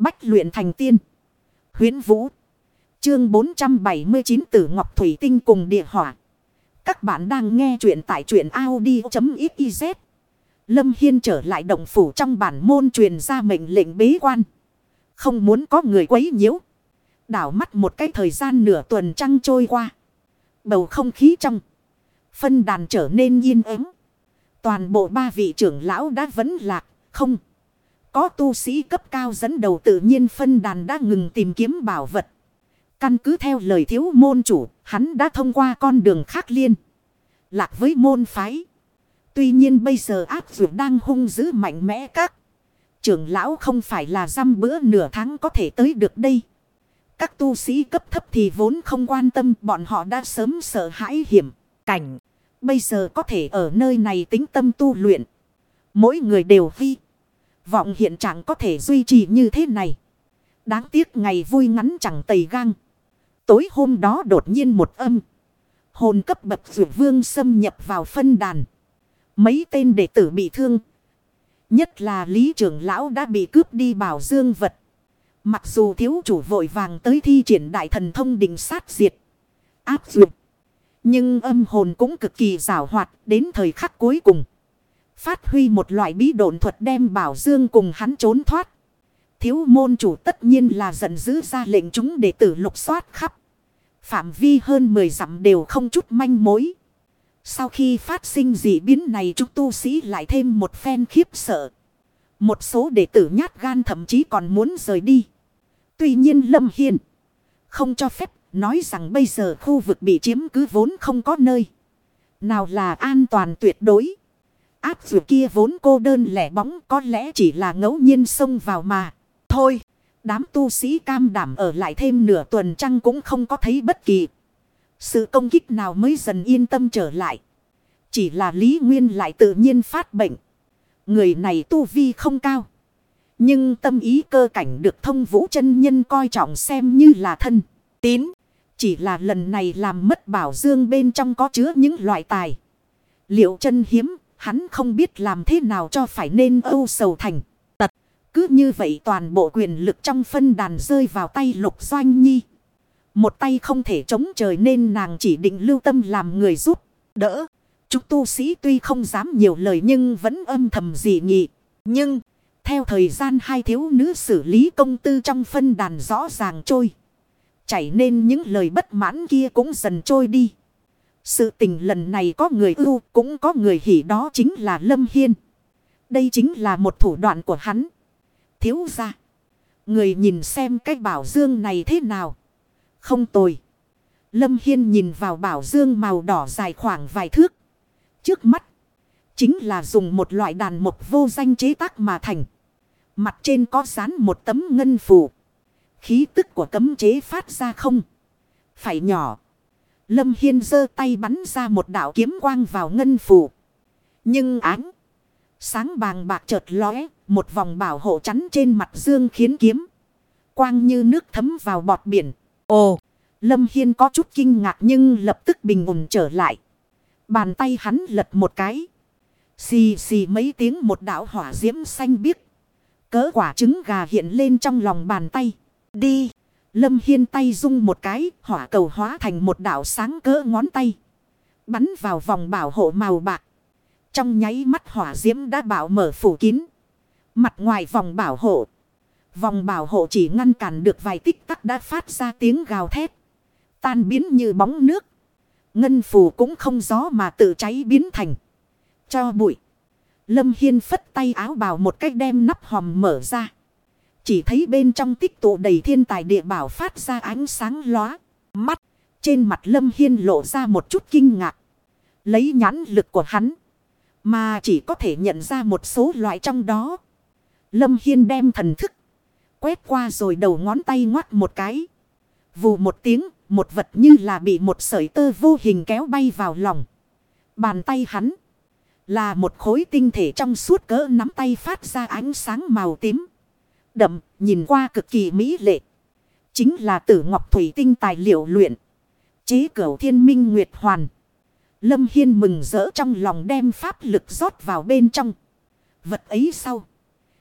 Bách luyện thành tiên. Huyến Vũ. Chương 479 Tử Ngọc Thủy Tinh cùng địa hỏa. Các bạn đang nghe truyện tại truyện Audi.xyz. Lâm Hiên trở lại động phủ trong bản môn truyền ra mệnh lệnh bế quan. Không muốn có người quấy nhiễu. Đảo mắt một cái thời gian nửa tuần trăng trôi qua. Bầu không khí trong. Phân đàn trở nên yên ắng. Toàn bộ ba vị trưởng lão đã vấn lạc. Không. Có tu sĩ cấp cao dẫn đầu tự nhiên phân đàn đã ngừng tìm kiếm bảo vật. Căn cứ theo lời thiếu môn chủ, hắn đã thông qua con đường khác liên. Lạc với môn phái. Tuy nhiên bây giờ áp dụng đang hung dữ mạnh mẽ các. Trưởng lão không phải là dăm bữa nửa tháng có thể tới được đây. Các tu sĩ cấp thấp thì vốn không quan tâm bọn họ đã sớm sợ hãi hiểm. Cảnh. Bây giờ có thể ở nơi này tính tâm tu luyện. Mỗi người đều vi. Vọng hiện trạng có thể duy trì như thế này. Đáng tiếc ngày vui ngắn chẳng tầy gang. Tối hôm đó đột nhiên một âm. Hồn cấp bậc vượt vương xâm nhập vào phân đàn. Mấy tên đệ tử bị thương. Nhất là lý trưởng lão đã bị cướp đi bảo dương vật. Mặc dù thiếu chủ vội vàng tới thi triển đại thần thông định sát diệt. Áp dụng. Nhưng âm hồn cũng cực kỳ rào hoạt đến thời khắc cuối cùng. Phát huy một loại bí độn thuật đem bảo dương cùng hắn trốn thoát. Thiếu môn chủ tất nhiên là giận dữ ra lệnh chúng để tử lục soát khắp. Phạm vi hơn 10 dặm đều không chút manh mối. Sau khi phát sinh dị biến này chúng tu sĩ lại thêm một phen khiếp sợ. Một số đệ tử nhát gan thậm chí còn muốn rời đi. Tuy nhiên Lâm hiền không cho phép nói rằng bây giờ khu vực bị chiếm cứ vốn không có nơi. Nào là an toàn tuyệt đối. Áp dù kia vốn cô đơn lẻ bóng có lẽ chỉ là ngẫu nhiên xông vào mà. Thôi, đám tu sĩ cam đảm ở lại thêm nửa tuần trăng cũng không có thấy bất kỳ. Sự công kích nào mới dần yên tâm trở lại. Chỉ là Lý Nguyên lại tự nhiên phát bệnh. Người này tu vi không cao. Nhưng tâm ý cơ cảnh được thông vũ chân nhân coi trọng xem như là thân, tín. Chỉ là lần này làm mất bảo dương bên trong có chứa những loại tài. Liệu chân hiếm, hắn không biết làm thế nào cho phải nên âu sầu thành, tật. Cứ như vậy toàn bộ quyền lực trong phân đàn rơi vào tay lục doanh nhi. Một tay không thể chống trời nên nàng chỉ định lưu tâm làm người giúp, đỡ. Chúng tu sĩ tuy không dám nhiều lời nhưng vẫn âm thầm dị nghị. Nhưng, theo thời gian hai thiếu nữ xử lý công tư trong phân đàn rõ ràng trôi. Chảy nên những lời bất mãn kia cũng dần trôi đi. Sự tình lần này có người ưu, cũng có người hỉ, đó chính là Lâm Hiên. Đây chính là một thủ đoạn của hắn. Thiếu ra. Người nhìn xem cái bảo dương này thế nào. Không tồi. Lâm Hiên nhìn vào bảo dương màu đỏ dài khoảng vài thước. Trước mắt. Chính là dùng một loại đàn mộc vô danh chế tác mà thành. Mặt trên có dán một tấm ngân phù. Khí tức của cấm chế phát ra không. Phải nhỏ. Lâm Hiên giơ tay bắn ra một đạo kiếm quang vào ngân phủ, Nhưng ánh. Sáng bàng bạc chợt lóe. Một vòng bảo hộ chắn trên mặt dương khiến kiếm. Quang như nước thấm vào bọt biển. Ồ. Lâm Hiên có chút kinh ngạc nhưng lập tức bình ổn trở lại. Bàn tay hắn lật một cái. Xì xì mấy tiếng một đạo hỏa diễm xanh biếc. Cỡ quả trứng gà hiện lên trong lòng bàn tay. Đi. Lâm Hiên tay rung một cái. Hỏa cầu hóa thành một đạo sáng cỡ ngón tay. Bắn vào vòng bảo hộ màu bạc. Trong nháy mắt hỏa diễm đã bảo mở phủ kín. Mặt ngoài vòng bảo hộ. Vòng bảo hộ chỉ ngăn cản được vài tích tắc đã phát ra tiếng gào thét. Tan biến như bóng nước. Ngân phù cũng không gió mà tự cháy biến thành. Cho bụi. Lâm Hiên phất tay áo bào một cách đem nắp hòm mở ra. Chỉ thấy bên trong tích tụ đầy thiên tài địa bảo phát ra ánh sáng lóa. Mắt. Trên mặt Lâm Hiên lộ ra một chút kinh ngạc. Lấy nhãn lực của hắn. Mà chỉ có thể nhận ra một số loại trong đó. Lâm Hiên đem thần thức. Quét qua rồi đầu ngón tay ngoắt một cái. Vù một tiếng, một vật như là bị một sợi tơ vô hình kéo bay vào lòng. Bàn tay hắn. Là một khối tinh thể trong suốt cỡ nắm tay phát ra ánh sáng màu tím. Đậm, nhìn qua cực kỳ mỹ lệ. Chính là tử ngọc thủy tinh tài liệu luyện. Chế cửu thiên minh nguyệt hoàn. Lâm Hiên mừng rỡ trong lòng đem pháp lực rót vào bên trong. Vật ấy sau.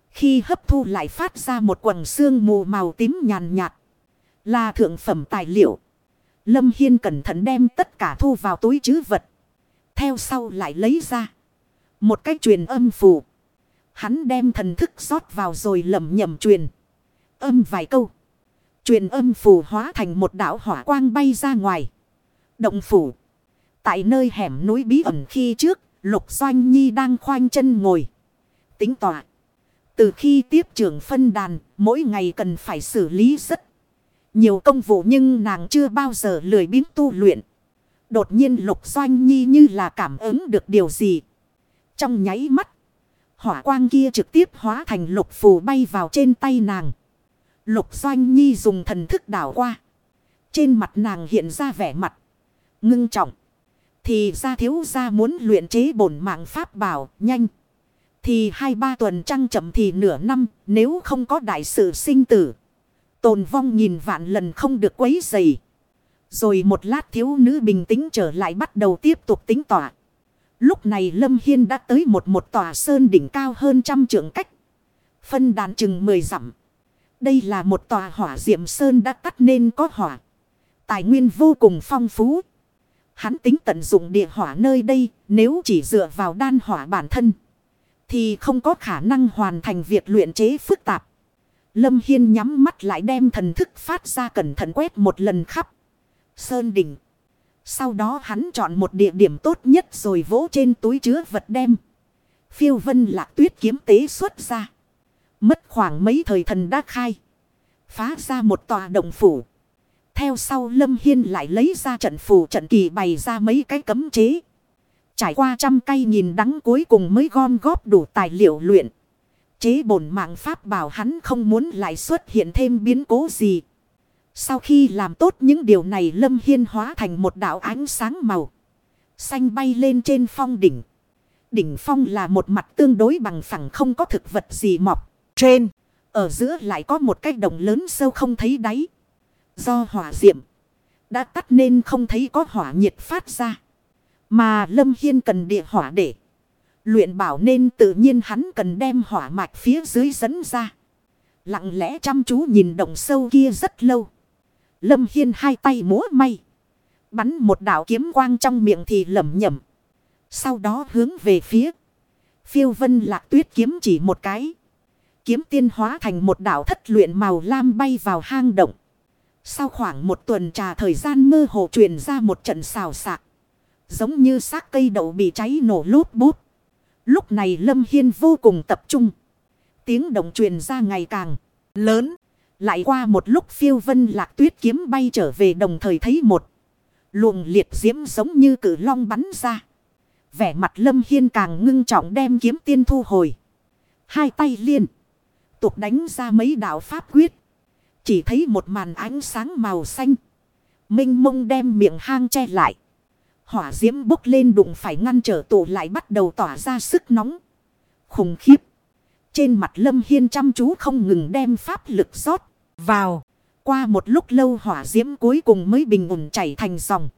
Khi hấp thu lại phát ra một quầng xương mù màu tím nhàn nhạt. Là thượng phẩm tài liệu. Lâm Hiên cẩn thận đem tất cả thu vào túi chứ vật. Theo sau lại lấy ra. Một cái truyền âm phù. Hắn đem thần thức rót vào rồi lầm nhầm truyền. Âm vài câu. Truyền âm phù hóa thành một đảo hỏa quang bay ra ngoài. Động phủ. Tại nơi hẻm núi bí ẩn khi trước, Lục Doanh Nhi đang khoanh chân ngồi. Tính tọa. Từ khi tiếp trưởng phân đàn, mỗi ngày cần phải xử lý rất nhiều công vụ nhưng nàng chưa bao giờ lười biếng tu luyện. Đột nhiên Lục Doanh Nhi như là cảm ứng được điều gì. Trong nháy mắt, hỏa quang kia trực tiếp hóa thành lục phù bay vào trên tay nàng. Lục Doanh Nhi dùng thần thức đảo qua. Trên mặt nàng hiện ra vẻ mặt. Ngưng trọng. Thì ra thiếu ra muốn luyện chế bổn mạng pháp bảo nhanh. Thì hai ba tuần trăng chậm thì nửa năm, nếu không có đại sự sinh tử. Tồn vong nhìn vạn lần không được quấy dày. Rồi một lát thiếu nữ bình tĩnh trở lại bắt đầu tiếp tục tính tỏa. Lúc này Lâm Hiên đã tới một một tòa sơn đỉnh cao hơn trăm trượng cách. Phân đàn chừng mười dặm. Đây là một tòa hỏa diệm sơn đã tắt nên có hỏa. Tài nguyên vô cùng phong phú. Hắn tính tận dụng địa hỏa nơi đây, nếu chỉ dựa vào đan hỏa bản thân. Thì không có khả năng hoàn thành việc luyện chế phức tạp. Lâm Hiên nhắm mắt lại đem thần thức phát ra cẩn thận quét một lần khắp. Sơn đỉnh. Sau đó hắn chọn một địa điểm tốt nhất rồi vỗ trên túi chứa vật đem. Phiêu vân lạc tuyết kiếm tế xuất ra. Mất khoảng mấy thời thần đã khai. Phá ra một tòa động phủ. Theo sau Lâm Hiên lại lấy ra trận phủ trận kỳ bày ra mấy cái cấm chế. Trải qua trăm cây nhìn đắng cuối cùng mới gom góp đủ tài liệu luyện. Chế bổn mạng pháp bảo hắn không muốn lại xuất hiện thêm biến cố gì. Sau khi làm tốt những điều này Lâm Hiên hóa thành một đạo ánh sáng màu. Xanh bay lên trên phong đỉnh. Đỉnh phong là một mặt tương đối bằng phẳng không có thực vật gì mọc. Trên, ở giữa lại có một cái đồng lớn sâu không thấy đáy. Do hỏa diệm đã tắt nên không thấy có hỏa nhiệt phát ra. Mà Lâm Hiên cần địa hỏa để luyện bảo nên tự nhiên hắn cần đem hỏa mạch phía dưới dẫn ra. Lặng lẽ chăm chú nhìn động sâu kia rất lâu. Lâm Hiên hai tay múa may. Bắn một đạo kiếm quang trong miệng thì lẩm nhẩm. Sau đó hướng về phía. Phiêu vân lạc tuyết kiếm chỉ một cái. Kiếm tiên hóa thành một đạo thất luyện màu lam bay vào hang động. Sau khoảng một tuần trà thời gian mơ hồ truyền ra một trận xào xạc. Giống như xác cây đậu bị cháy nổ lốt bút. Lúc này Lâm Hiên vô cùng tập trung. Tiếng động truyền ra ngày càng lớn. Lại qua một lúc phiêu vân lạc tuyết kiếm bay trở về đồng thời thấy một. Luồng liệt diễm giống như cử long bắn ra. Vẻ mặt Lâm Hiên càng ngưng trọng đem kiếm tiên thu hồi. Hai tay liên. Tục đánh ra mấy đạo pháp quyết. Chỉ thấy một màn ánh sáng màu xanh. Minh mông đem miệng hang che lại. Hỏa diễm bốc lên đụng phải ngăn trở tụ lại bắt đầu tỏa ra sức nóng. Khủng khiếp. Trên mặt lâm hiên chăm chú không ngừng đem pháp lực rót vào. Qua một lúc lâu hỏa diễm cuối cùng mới bình ổn chảy thành dòng.